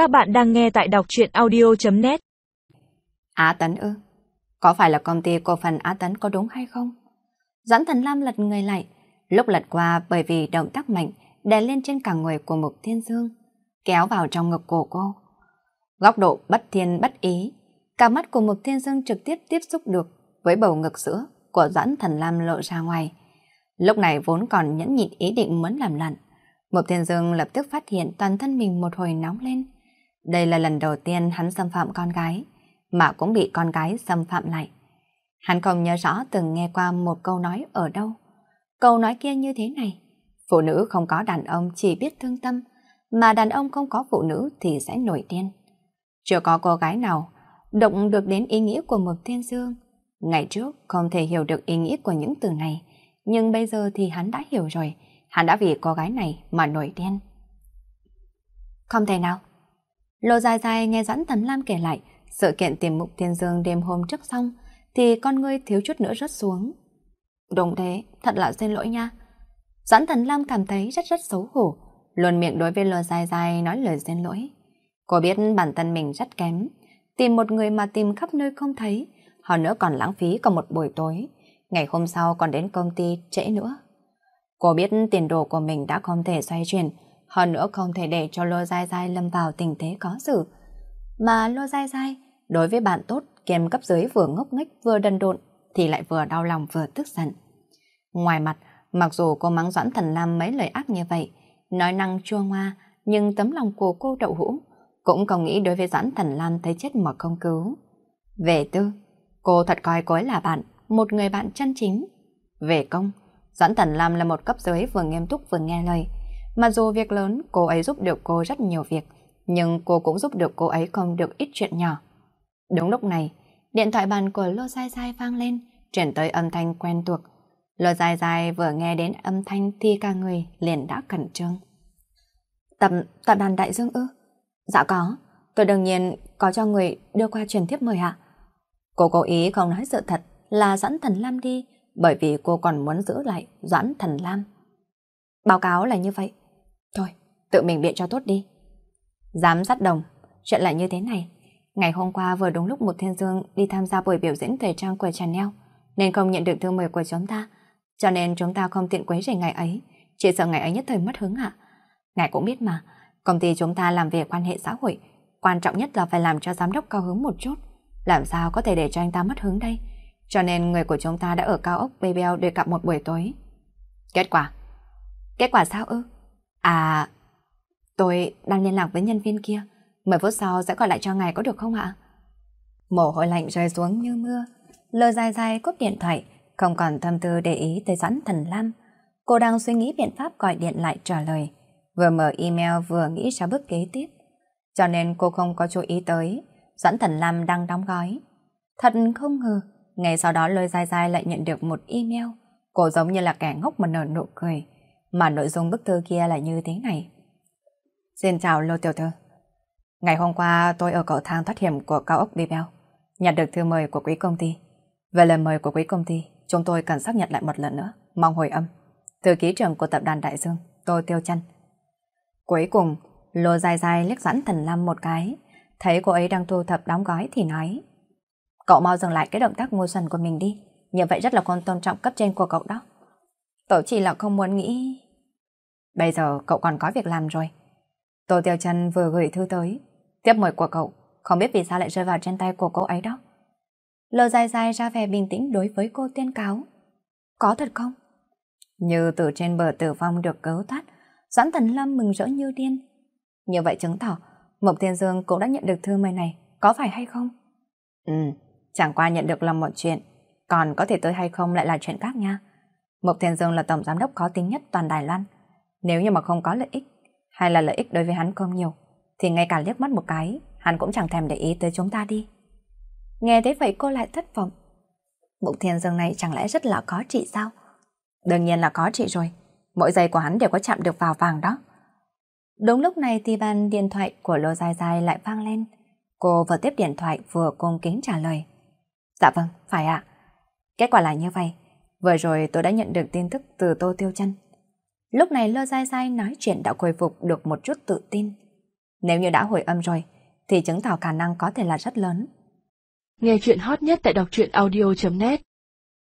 Các bạn đang nghe tại đọc chuyện audio.net Á Tấn ư? Có phải là công ty cổ phần Á Tấn có đúng hay không? Doãn Thần Lam lật người lại, lúc lật qua bởi vì động tác mạnh đè lên trên cả người của Mục Thiên Dương, kéo vào trong ngực cổ cô. Góc độ bất thiên bất ý, cả mắt của Mục Thiên Dương trực tiếp tiếp xúc được với bầu ngực sữa của Doãn Thần Lam lộ ra ngoài. Lúc này vốn còn nhẫn nhịn ý định muốn làm lặn. Mục Thiên Dương lập tức phát hiện toàn thân mình một hồi nóng lên. Đây là lần đầu tiên hắn xâm phạm con gái, mà cũng bị con gái xâm phạm lại. Hắn không nhớ rõ từng nghe qua một câu nói ở đâu. Câu nói kia như thế này, phụ nữ không có đàn ông chỉ biết thương tâm, mà đàn ông không có phụ nữ thì sẽ nổi điên. Chưa có cô gái nào động được đến ý nghĩa của một Thiên Dương. Ngày trước không thể hiểu được ý nghĩa của những từ này, nhưng bây giờ thì hắn đã hiểu rồi, hắn đã vì cô gái này mà nổi điên. Không thể nào. Lô dài dài nghe Doãn Thần Lam kể lại sự kiện tìm Mục Thiên Dương đêm hôm trước xong, thì con ngươi thiếu chút nữa rớt xuống. Đúng thế, thật là xin lỗi nha. Doãn Thần Lam cảm thấy rất rất xấu hổ, luôn miệng đối với lô dài dài nói lời xin lỗi. Cô biết bản thân mình rất kém, tìm một người mà tìm khắp nơi không thấy, hơn nữa còn lãng phí cả một buổi tối, ngày hôm sau còn đến công ty trễ nữa. Cô biết tiền đồ của mình đã không thể xoay chuyển, hơn nữa không thể để cho Lô Giai Giai lâm vào tình thế có xử. Mà Lô Giai Giai, đối với bạn tốt, kiêm cấp dưới vừa ngốc nghếch vừa đần độn, thì lại vừa đau lòng vừa tức giận. Ngoài mặt, mặc dù cô mắng Doãn Thần Lam mấy lời ác như vậy, nói năng chua ngoa, nhưng tấm lòng của cô đậu hũ, cũng không nghĩ đối với Doãn Thần Lam thấy chết mà không cứu. Về tư, cô thật coi cô ấy là bạn, một người bạn chân chính. Về công, Doãn Thần Lam là một cấp dưới vừa nghiêm túc vừa nghe lời. Mặc dù việc lớn, cô ấy giúp được cô rất nhiều việc, nhưng cô cũng giúp được cô ấy không được ít chuyện nhỏ. Đúng lúc này, điện thoại bàn của Lô Sai Sai vang lên, chuyển tới âm thanh quen thuộc. Lô Sai Sai vừa nghe đến âm thanh thì cả người liền đã cẩn trương. Tập, tập đoàn Đại Dương ư? Dạ có, tôi đương nhiên có cho người đưa qua truyền tiếp mời ạ. Cô cố ý không nói sự thật là Doãn Thần Lam đi, bởi vì cô còn muốn giữ lại Doãn Thần Lam. Báo cáo là như vậy. Thôi, tự mình biện cho tốt đi. Giám sát đồng, chuyện là như thế này. Ngày hôm qua vừa đúng lúc một thiên dương đi tham gia buổi biểu diễn thời trang của Chanel, nên không nhận được thư mời của chúng ta. Cho nên chúng ta không tiện quấy rầy ngày ấy, chỉ sợ ngày ấy nhất thời mất hứng ạ. Ngài cũng biết mà, công ty chúng ta làm việc quan hệ xã hội, quan trọng nhất là phải làm cho giám đốc cao hứng một chút. Làm sao có thể để cho anh ta mất hứng đây? Cho nên người của chúng ta đã ở cao ốc Babel để gặp một buổi tối. Kết quả? Kết quả sao ư? À, tôi đang liên lạc với nhân viên kia. Mười phút sau sẽ gọi lại cho ngài có được không ạ? Mồ hôi lạnh rơi xuống như mưa. Lơ dài dài cúp điện thoại, không còn tâm tư để ý tới Doãn Thần Lam. Cô đang suy nghĩ biện pháp gọi điện lại trả lời. Vừa mở email vừa nghĩ ra bước kế tiếp. Cho nên cô không có chú ý tới. Doãn Thần Lam đang đóng gói. Thật không ngờ, ngày sau đó lôi dài dài lại nhận được một email. Cô giống như là kẻ ngốc mà nở nụ cười. Mà nội dung bức thư kia là như thế này. Xin chào Lô Tiểu Thư. Ngày hôm qua tôi ở cầu thang thoát hiểm của cao ốc Bibel, nhận được thư mời của quý công ty. Về lời mời của quý công ty, chúng tôi cần xác nhận lại một lần nữa, mong hồi âm. Thư ký trưởng của tập đoàn Đại Dương, tôi Tiêu Chân. Cuối cùng, Lô dài dài liếc dẫn Thần Lam một cái, thấy cô ấy đang thu thập đóng gói thì nói Cậu mau dừng lại cái động tác ngu xuẩn của mình đi, như vậy rất là con tôn trọng cấp trên của cậu đó tổ chỉ là không muốn nghĩ... Bây giờ cậu còn có việc làm rồi. Tô Tiêu Chân vừa gửi thư tới. Tiếp mời của cậu, không biết vì sao lại rơi vào trên tay của cô ấy đó. Lờ dài dài ra vẻ bình tĩnh đối với cô tiên cáo. Có thật không? Như từ trên bờ tử vong được cứu thoát, Doãn Thần Lâm mừng rỡ như điên. Như vậy chứng tỏ, Mộc Thiên Dương cũng đã nhận được thư mời này, có phải hay không? Ừ, chẳng qua nhận được là một chuyện, còn có thể tới hay không lại là chuyện khác nha. Mộc Thiên Dương là tổng giám đốc có tính nhất toàn Đài Loan. Nếu như mà không có lợi ích, hay là lợi ích đối với hắn không nhiều, thì ngay cả liếc mắt một cái, hắn cũng chẳng thèm để ý tới chúng ta đi. Nghe thế vậy cô lại thất vọng. Mộc Thiên Dương này chẳng lẽ rất là có trị sao? Đương nhiên là có trị rồi. Mỗi giây của hắn đều có chạm được vào vàng đó. Đúng lúc này thì bàn điện thoại của Lô Dài Dài lại vang lên. Cô vừa tiếp điện thoại vừa cung kính trả lời. Dạ vâng, phải ạ. Kết quả là như vậy. Vừa rồi tôi đã nhận được tin tức từ Tô Tiêu Chân. Lúc này lơ Giai Giai nói chuyện đã khôi phục được một chút tự tin. Nếu như đã hồi âm rồi, thì chứng tỏ khả năng có thể là rất lớn. Nghe chuyện hot nhất tại đọc truyện audio.net